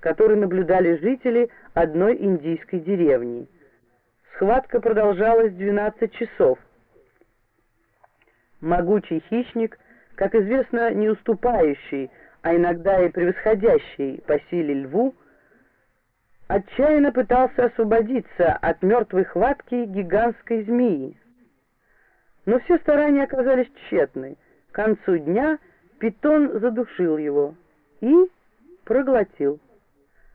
который наблюдали жители одной индийской деревни. Схватка продолжалась 12 часов. Могучий хищник, как известно, не уступающий, а иногда и превосходящий по силе льву, отчаянно пытался освободиться от мертвой хватки гигантской змеи. Но все старания оказались тщетны. К концу дня питон задушил его и проглотил.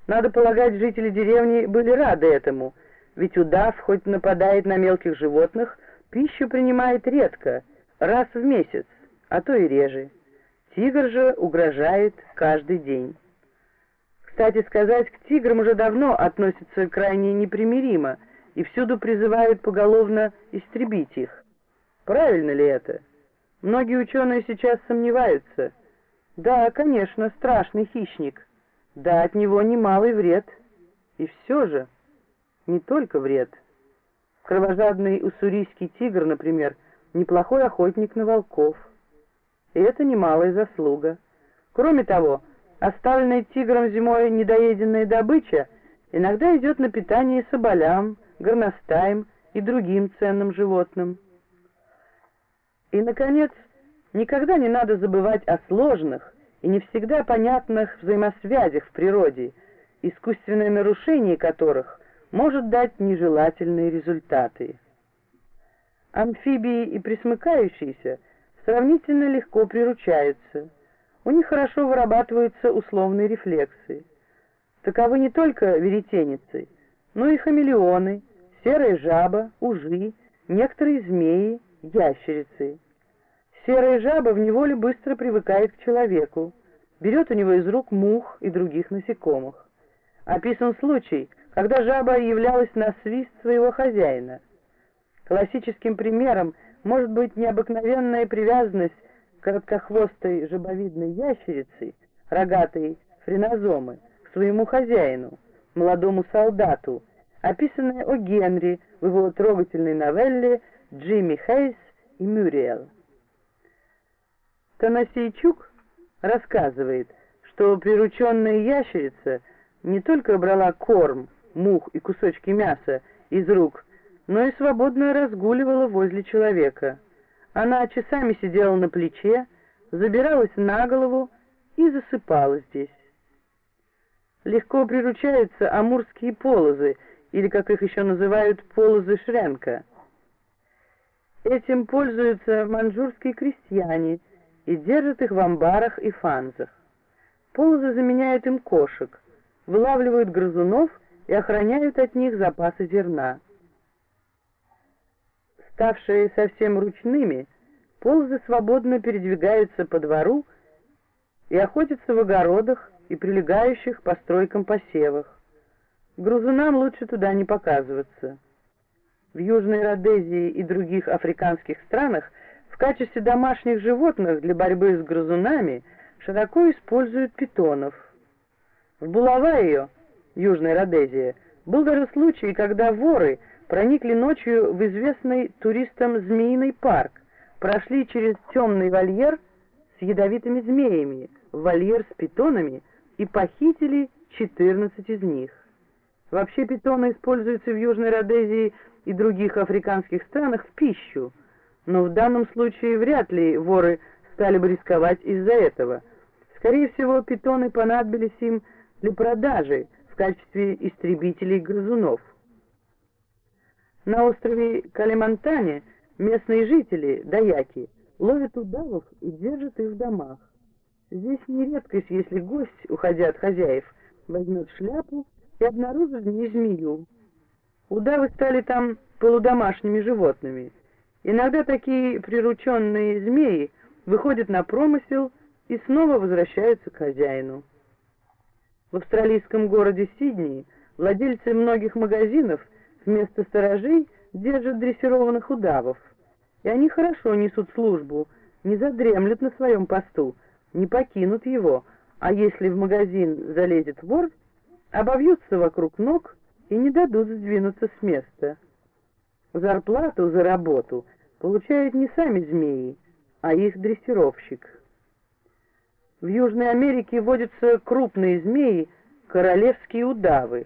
Надо полагать, жители деревни были рады этому, ведь удав, хоть нападает на мелких животных, пищу принимает редко, раз в месяц, а то и реже. Тигр же угрожает каждый день. Кстати сказать, к тиграм уже давно относятся крайне непримиримо и всюду призывают поголовно истребить их. Правильно ли это? Многие ученые сейчас сомневаются. Да, конечно, страшный хищник. Да, от него немалый вред. И все же, не только вред. Кровожадный уссурийский тигр, например, неплохой охотник на волков. И это немалая заслуга. Кроме того, оставленная тигром зимой недоеденная добыча иногда идет на питание соболям, горностаям и другим ценным животным. И, наконец, никогда не надо забывать о сложных и не всегда понятных взаимосвязях в природе, искусственное нарушение которых может дать нежелательные результаты. Амфибии и присмыкающиеся сравнительно легко приручаются. У них хорошо вырабатываются условные рефлексы. Таковы не только веретеницы, но и хамелеоны, серая жаба, ужи, некоторые змеи, ящерицы. Серая жаба в неволе быстро привыкает к человеку, берет у него из рук мух и других насекомых. Описан случай, когда жаба являлась на свист своего хозяина. Классическим примером может быть необыкновенная привязанность короткохвостой жабовидной ящерицы, рогатой френозомы, к своему хозяину, молодому солдату, описанная о Генри в его трогательной новелле «Джимми Хейс и Мюриэл». Танасейчук рассказывает, что прирученная ящерица не только брала корм, мух и кусочки мяса из рук, но и свободно разгуливала возле человека. Она часами сидела на плече, забиралась на голову и засыпала здесь. Легко приручаются амурские полозы, или, как их еще называют, полозы Шренка. Этим пользуются манжурские крестьяне – и держат их в амбарах и фанзах. Полозы заменяют им кошек, вылавливают грызунов и охраняют от них запасы зерна. Ставшие совсем ручными, полозы свободно передвигаются по двору и охотятся в огородах и прилегающих постройкам посевах. Грузунам лучше туда не показываться. В Южной Родезии и других африканских странах в качестве домашних животных для борьбы с грызунами широко используют питонов. В Булавайо, Южная Родезия, был даже случай, когда воры проникли ночью в известный туристам змеиный парк, прошли через темный вольер с ядовитыми змеями, вольер с питонами и похитили 14 из них. Вообще питоны используются в Южной Родезии и других африканских странах в пищу, но в данном случае вряд ли воры стали бы рисковать из-за этого. Скорее всего, питоны понадобились им для продажи в качестве истребителей грызунов. На острове Калимантане местные жители, даяки, ловят удавов и держат их в домах. Здесь не редкость, если гость, уходя от хозяев, возьмет шляпу и обнаружит в ней змею. Удавы стали там полудомашними животными – Иногда такие прирученные змеи выходят на промысел и снова возвращаются к хозяину. В австралийском городе Сидней владельцы многих магазинов вместо сторожей держат дрессированных удавов, и они хорошо несут службу, не задремлют на своем посту, не покинут его, а если в магазин залезет вор, обовьются вокруг ног и не дадут сдвинуться с места. Зарплату за работу получают не сами змеи, а их дрессировщик. В Южной Америке водятся крупные змеи королевские удавы,